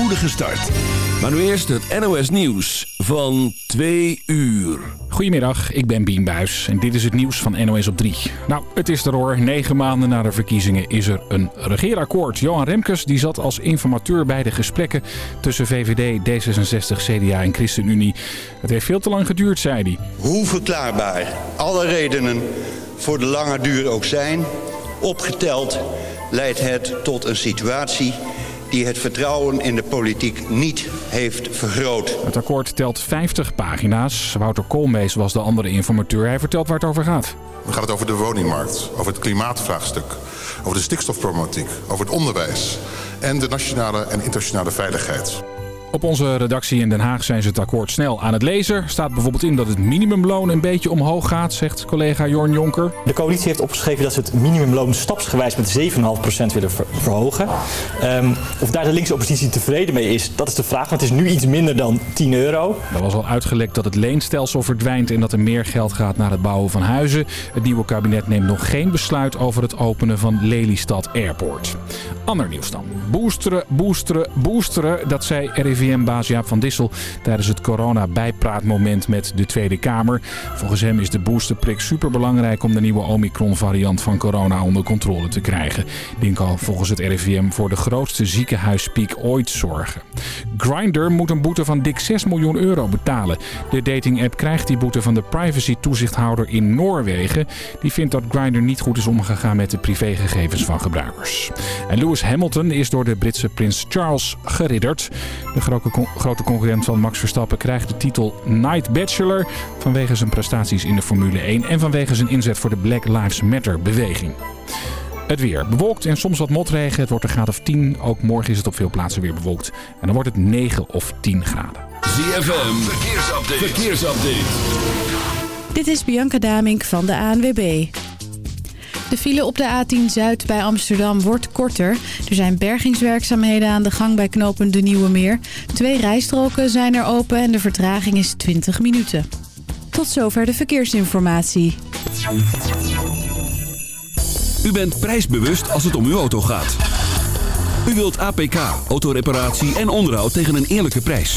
spoedige start. Maar nu eerst het NOS Nieuws van 2 uur. Goedemiddag, ik ben Bien Buis en dit is het nieuws van NOS op 3. Nou, het is er hoor. Negen maanden na de verkiezingen is er een regeerakkoord. Johan Remkes die zat als informateur bij de gesprekken tussen VVD, D66, CDA en ChristenUnie. Het heeft veel te lang geduurd, zei hij. Hoe verklaarbaar alle redenen voor de lange duur ook zijn... opgeteld leidt het tot een situatie die het vertrouwen in de politiek niet heeft vergroot. Het akkoord telt 50 pagina's. Wouter Koolmees was de andere informateur. Hij vertelt waar het over gaat. Dan gaat het over de woningmarkt, over het klimaatvraagstuk... over de stikstofproblematiek, over het onderwijs... en de nationale en internationale veiligheid. Op onze redactie in Den Haag zijn ze het akkoord snel aan het lezen. Staat bijvoorbeeld in dat het minimumloon een beetje omhoog gaat, zegt collega Jorn Jonker. De coalitie heeft opgeschreven dat ze het minimumloon stapsgewijs met 7,5% willen verhogen. Um, of daar de linkse oppositie tevreden mee is, dat is de vraag. Want het is nu iets minder dan 10 euro. Er was al uitgelekt dat het leenstelsel verdwijnt en dat er meer geld gaat naar het bouwen van huizen. Het nieuwe kabinet neemt nog geen besluit over het openen van Lelystad Airport. Ander nieuws dan. Boosteren, boosteren, boosteren, dat zei RIV RIVM-baas Jaap van Dissel tijdens het corona-bijpraatmoment met de Tweede Kamer. Volgens hem is de boosterprik superbelangrijk om de nieuwe Omicron-variant van corona onder controle te krijgen. Die kan volgens het RIVM voor de grootste ziekenhuispiek ooit zorgen. Grindr moet een boete van dik 6 miljoen euro betalen. De dating-app krijgt die boete van de privacy-toezichthouder in Noorwegen. Die vindt dat Grindr niet goed is omgegaan met de privégegevens van gebruikers. En Lewis Hamilton is door de Britse prins Charles geridderd. De grote concurrent van Max Verstappen krijgt de titel Night Bachelor... vanwege zijn prestaties in de Formule 1 en vanwege zijn inzet voor de Black Lives Matter beweging. Het weer. Bewolkt en soms wat motregen. Het wordt een graad of 10. Ook morgen is het op veel plaatsen weer bewolkt. En dan wordt het 9 of 10 graden. ZFM. Verkeersupdate. Verkeersupdate. Dit is Bianca Damink van de ANWB. De file op de A10 Zuid bij Amsterdam wordt korter. Er zijn bergingswerkzaamheden aan de gang bij knopen De Nieuwe Meer. Twee rijstroken zijn er open en de vertraging is 20 minuten. Tot zover de verkeersinformatie. U bent prijsbewust als het om uw auto gaat. U wilt APK, autoreparatie en onderhoud tegen een eerlijke prijs.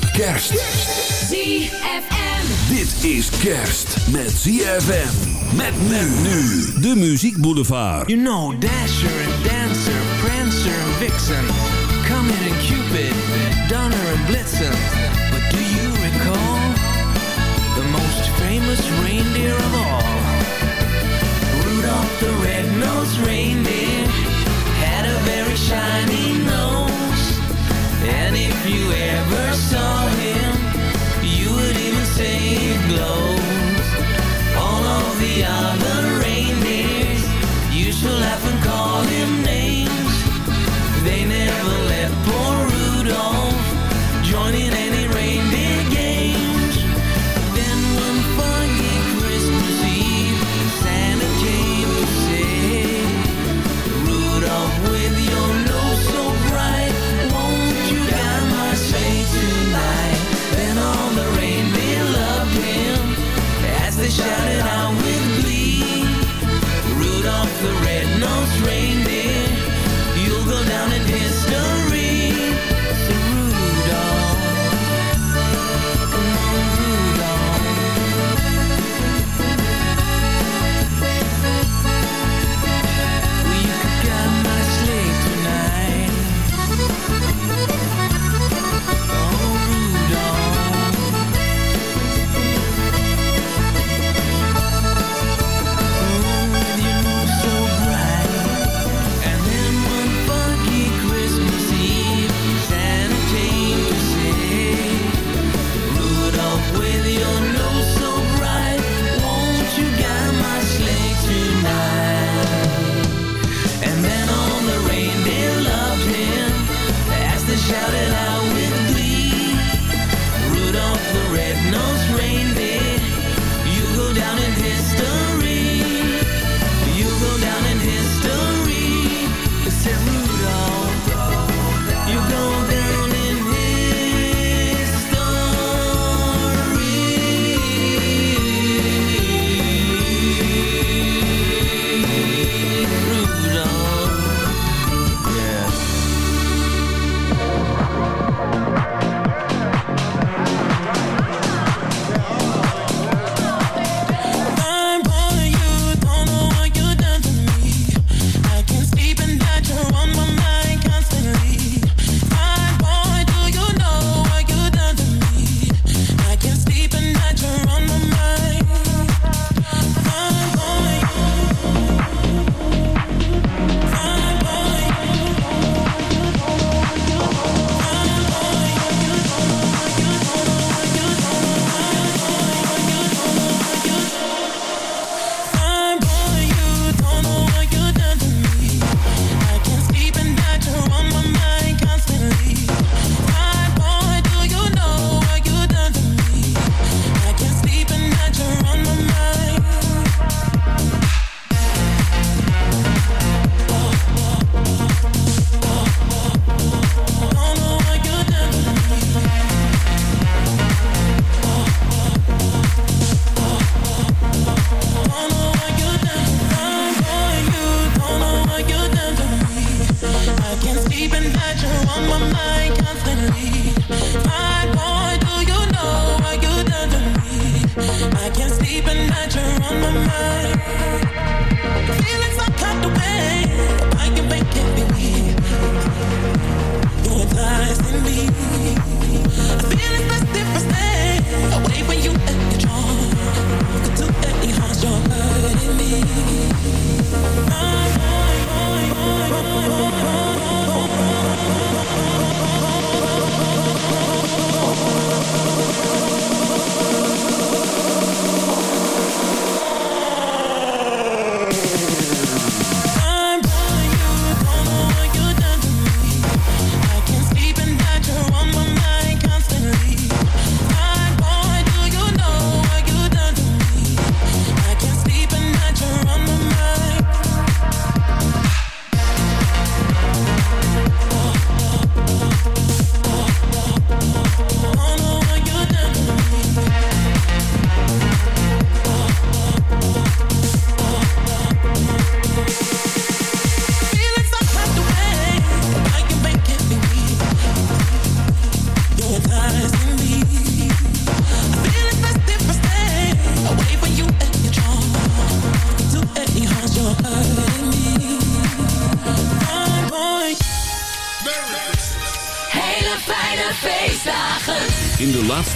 Kerst. ZFM. Dit is kerst met ZFM. Met men nu. De Muziek Boulevard. You know Dasher and Dancer, Prancer and Vixen. Comet and Cupid, Donner and Blitzen. But do you recall the most famous reindeer of all? Rudolph the red-nosed reindeer you ever saw him, you would even say it glows. All of the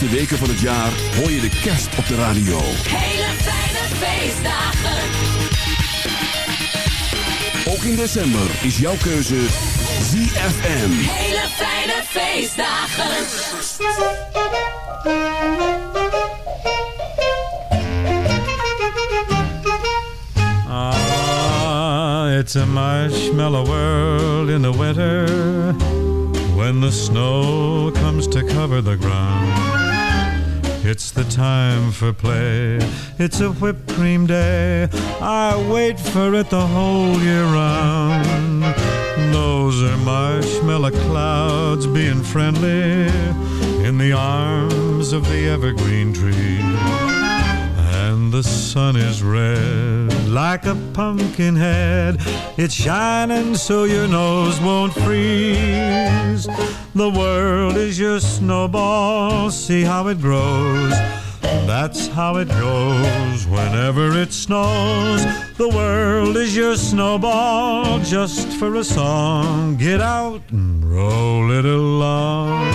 laatste weken van het jaar hoor je de kerst op de radio. Hele fijne feestdagen. Ook in december is jouw keuze ZFM. Hele fijne feestdagen. Ah, it's a marshmallow world in the winter when the snow comes to cover the ground. It's the time for play. It's a whipped cream day. I wait for it the whole year round. Those are marshmallow clouds being friendly in the arms of the evergreen tree. And the sun is red like a pumpkin head. It's shining so your nose won't freeze. The world is your snowball, see how it grows. That's how it goes whenever it snows. The world is your snowball, just for a song. Get out and roll it along.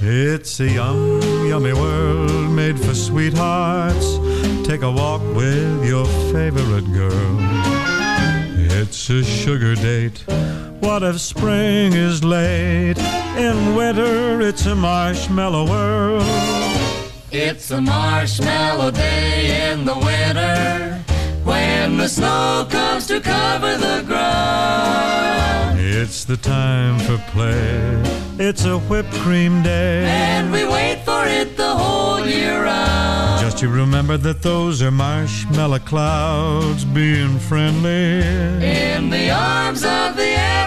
It's a yum, yummy world made for sweethearts. Take a walk with your favorite girl. It's a sugar date. What if spring is late? In winter, it's a marshmallow world. It's a marshmallow day in the winter when the snow comes to cover the ground. It's the time for play. It's a whipped cream day. And we wait for it the whole year round. Just you remember that those are marshmallow clouds being friendly. In the arms of the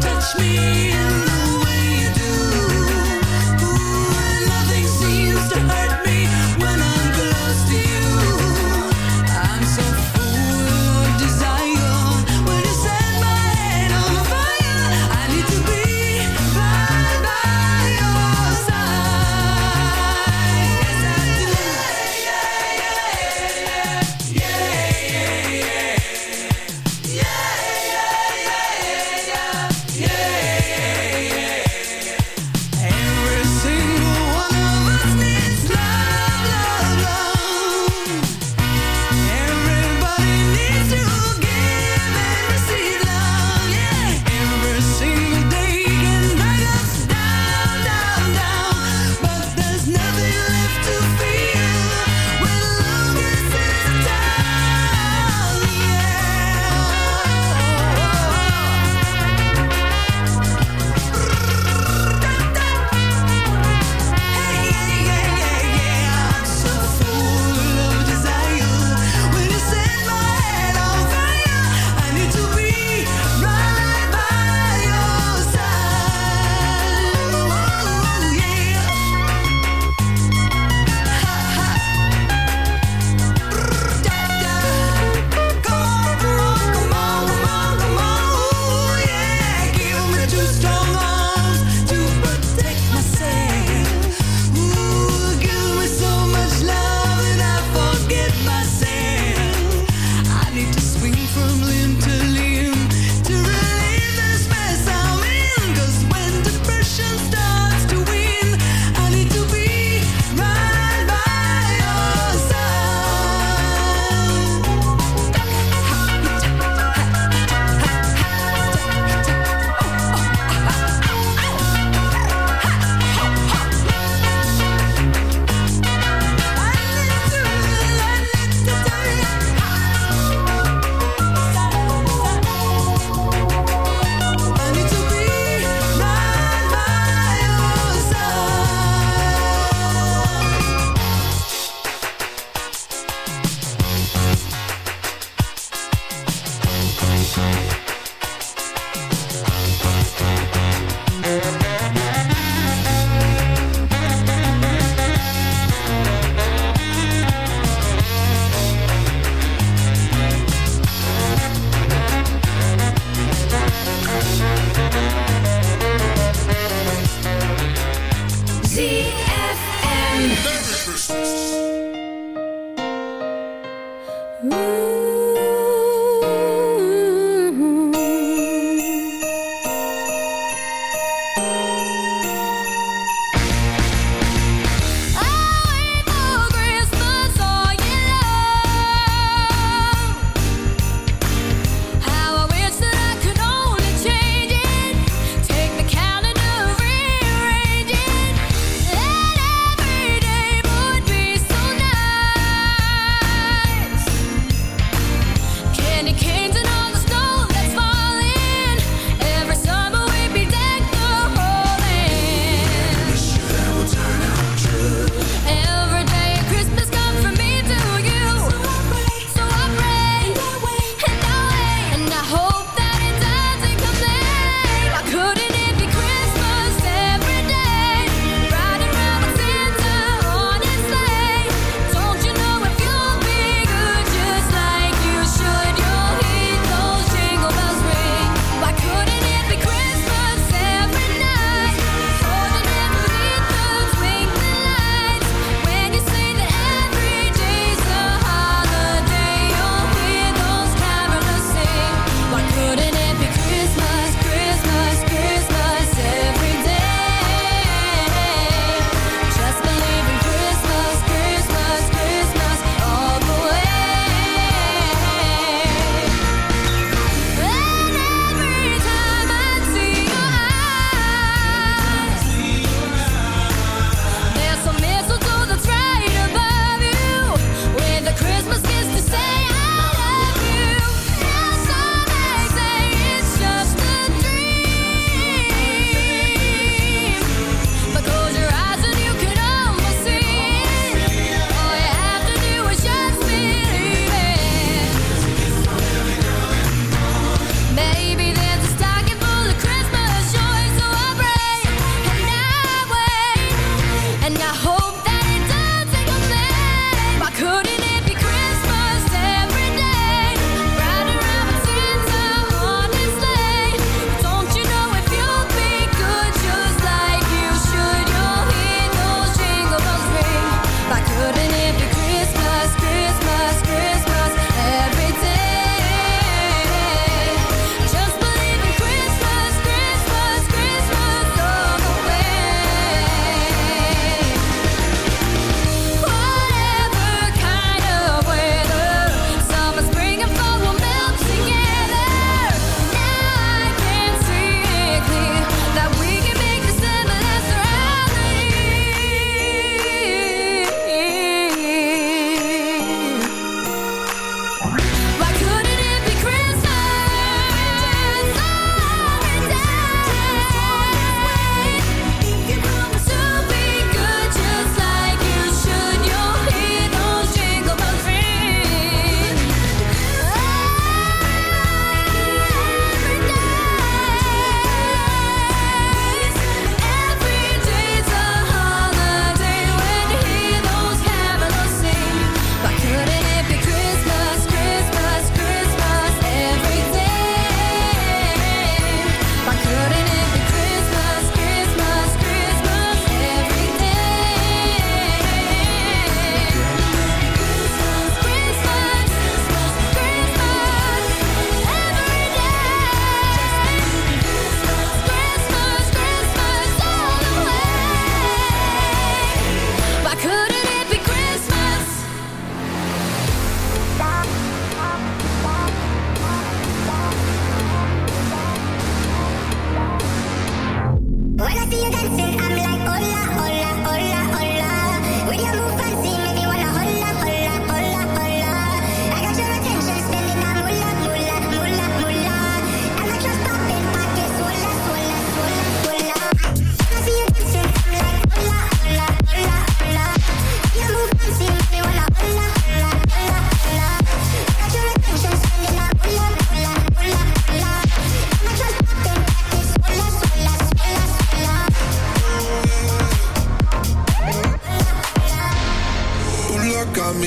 Touch me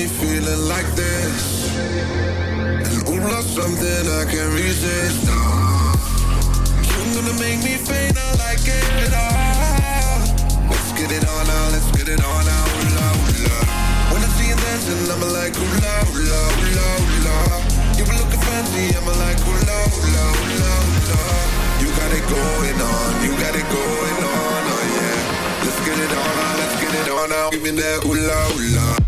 feeling like this. And ooh, love something I can't resist. Ah. You're gonna make me faint, I like it. Ah. Let's get it on now, let's get it on now. Ooh, la, ooh, la. When I see you dancing, I'm like, ooh, la, ooh, la, la, la. You were looking fancy, I'm like, ooh, la, ooh, la, la, la. You got it going on, you got it going on, oh yeah. Let's get it on now, let's get it on now. Give me that ooh, la, ooh, la.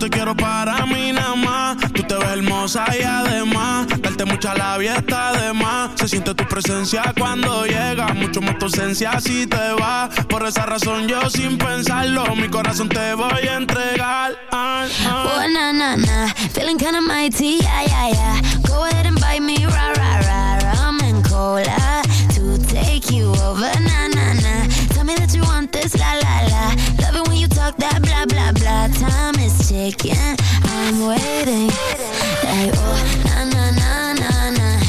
Te quiero para mí nada más. Tú te ves hermosa y además, darte mucha labia está de más. Se siente tu presencia cuando llega, mucho más tu ausencia si te va. Por esa razón yo sin pensarlo, mi corazón te voy a entregar. Ah, ah. Oh, na, na, na. Feeling kinda mighty, yeah, yeah, yeah. Go ahead and bite me, rah, rah, rah. Rum and cola to take you over, na, na, na. Tell me that you want this, la, la, la. Love it when you talk that blah, blah, blah. Time is I'm waiting. Like, oh, na, na, na, na, na.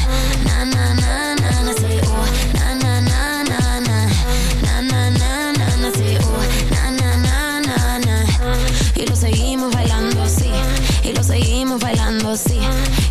Na, na, na, na, na. Say, oh, na, na, na, na, na. Na, na, na, na, na. Say, oh, na, na, na, na, na. Y lo seguimos bailando, sí. Y lo seguimos bailando, sí.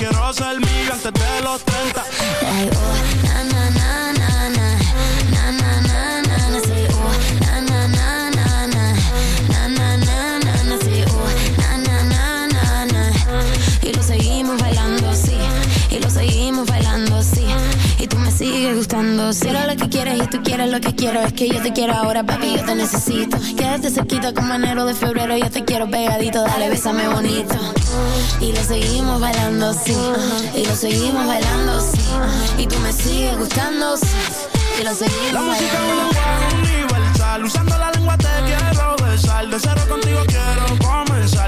quiero ser mío antes de los 30. Sigues gustando. Quiero lo que quieres y tú quieres lo que quiero. Es que yo te quiero ahora, papi, yo te necesito. Quédate cerquita como enero de febrero. Yo te quiero pegadito, dale, bésame bonito. Y lo seguimos bailando, sí. Y lo seguimos bailando, sí. Y tú me sigues gustando, sí. Y lo seguimos La música bailando. universal. Usando la lengua te quiero besar. De cero contigo quiero comenzar.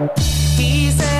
He said,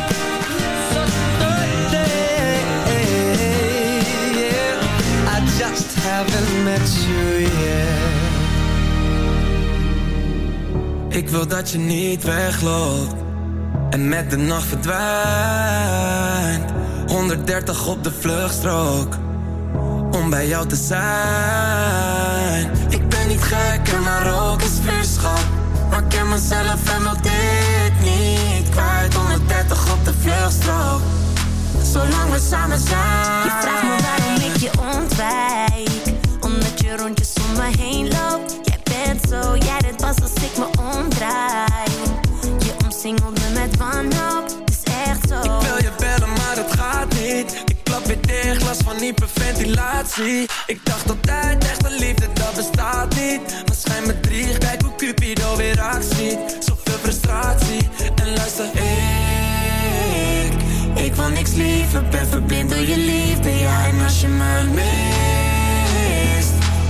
Met you yet. Ik wil dat je niet wegloopt en met de nacht verdwijnt. 130 op de vluchtstrook om bij jou te zijn. Ik ben niet gek en maar ook een vuurschap. Maar ik ken mezelf en wil dit niet kwijt. 130 op de vluchtstrook, zolang we samen zijn. Je vraagt me waarom ik je ontwijk je rondjes om me heen loopt Jij bent zo, jij dit pas als ik me omdraai Je omsingelt me met wanhoop, het is echt zo Ik wil je bellen, maar het gaat niet. Ik klap weer dicht, last van hyperventilatie. Ik dacht altijd, echte liefde, dat bestaat niet. Maar schijn me drie, kijk hoe Cupido weer actie. Zoveel frustratie, en luister, ik... Ik wil niks liever, ben verblind door je liefde Ja, en als je me mist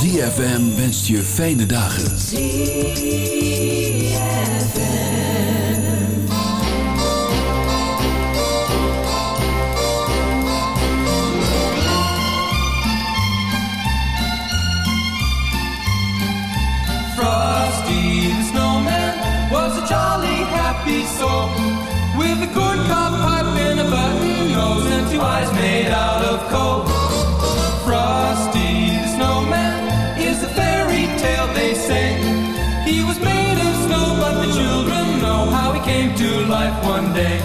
ZFM wenst je fijne dagen. Frosty the Snowman was a jolly happy soul With a corncob pipe and a button nose And two eyes made out of coal He was made of snow, but the children know how he came to life one day.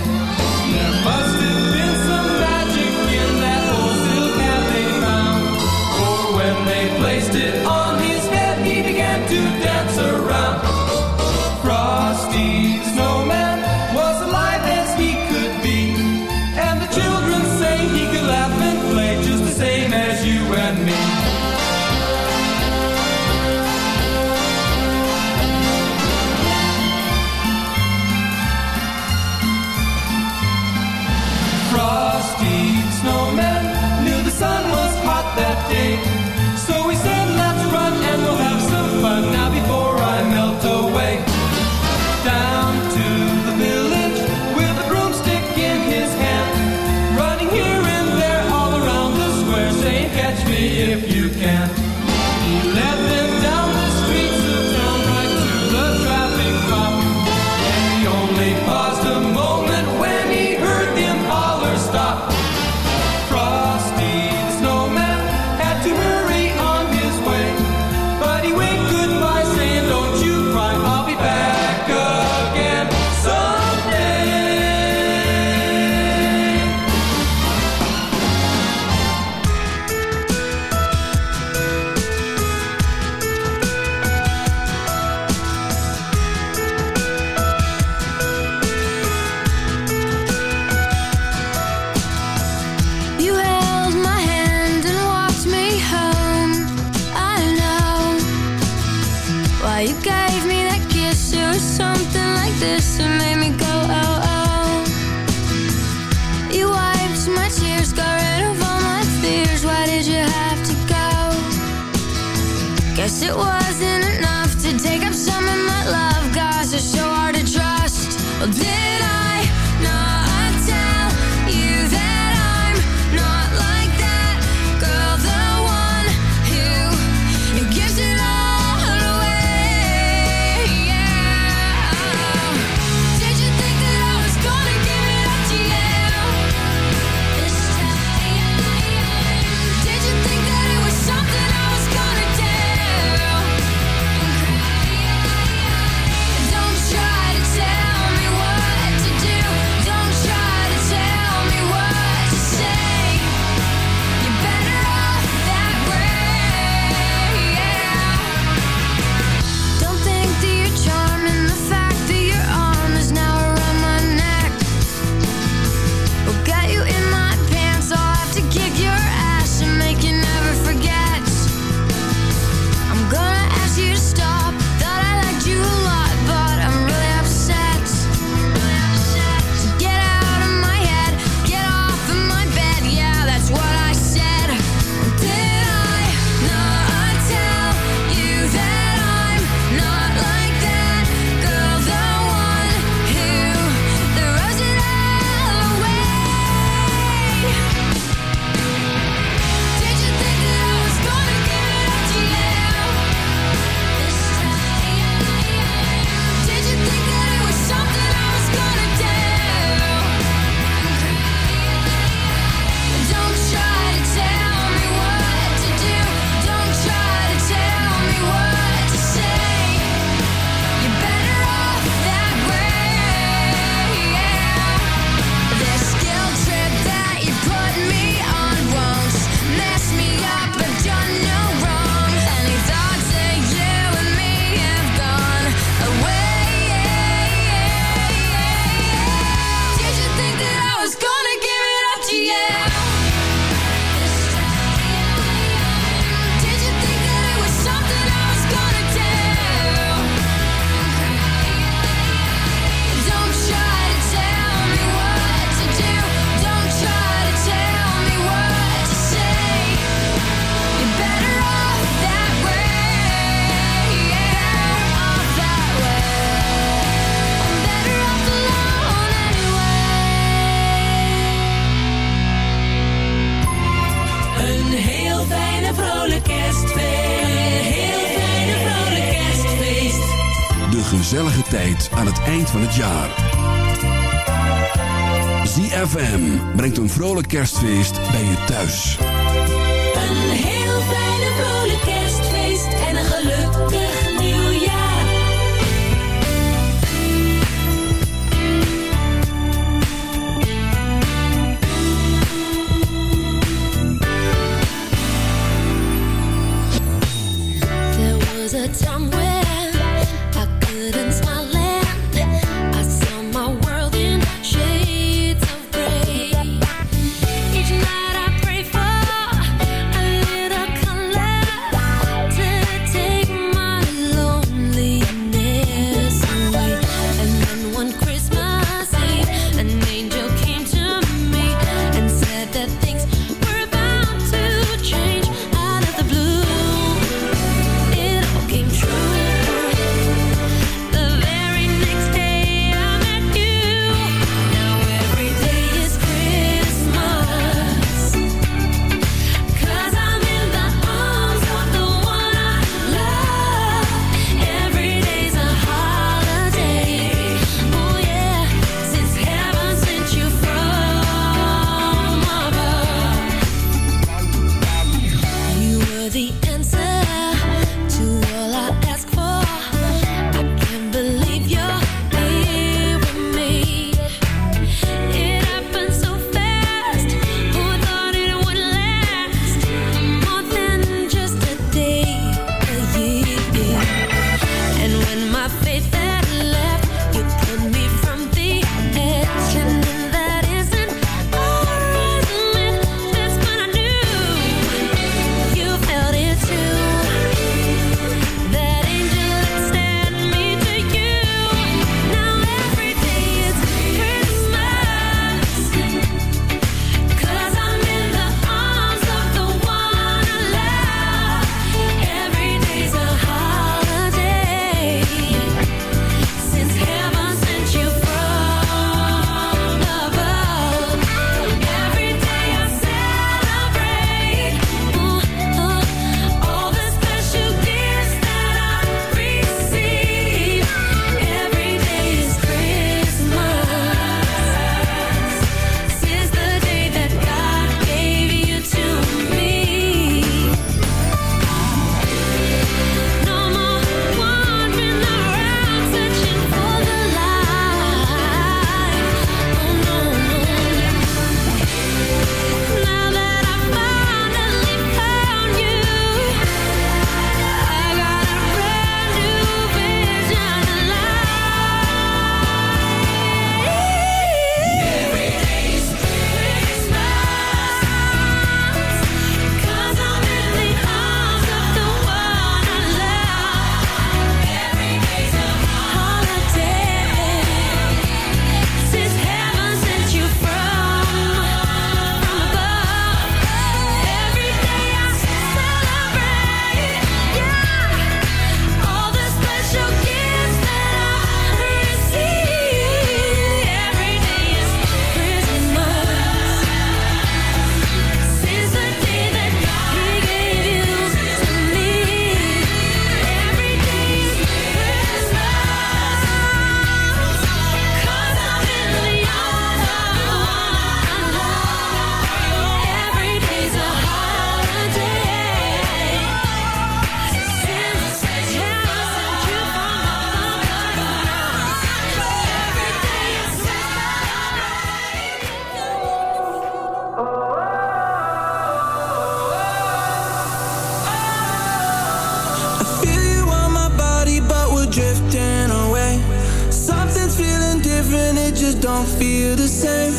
don't feel the same.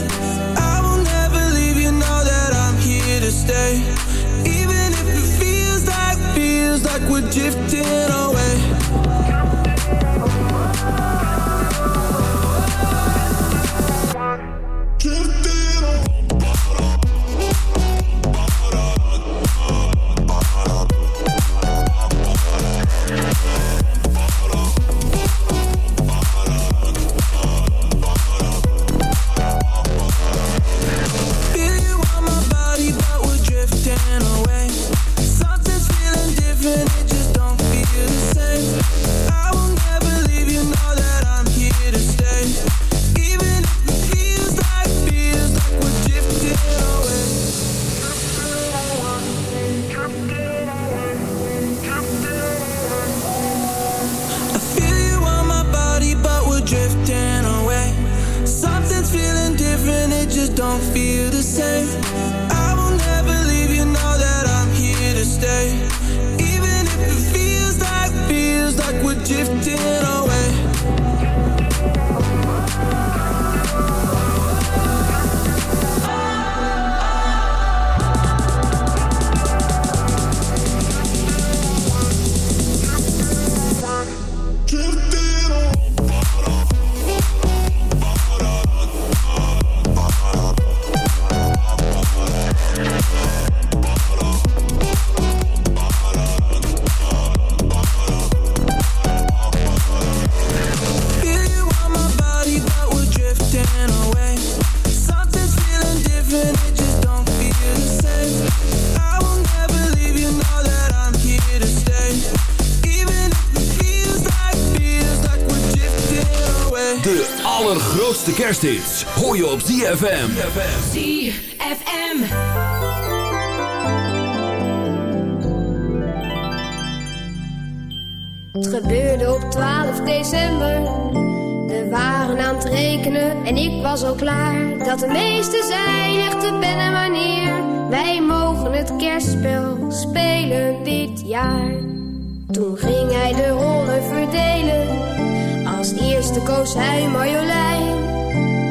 I will never leave you know that I'm here to stay. Even if it feels like, feels like we're drifting kerstdienst. Hoor je op ZFM. ZFM. Het gebeurde op 12 december. We waren aan het rekenen en ik was al klaar. Dat de meeste zei de pen en wanneer. Wij mogen het kerstspel spelen dit jaar. Toen ging hij de rollen verdelen. Als eerste koos hij Marjolein.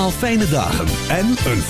Al fijne dagen en een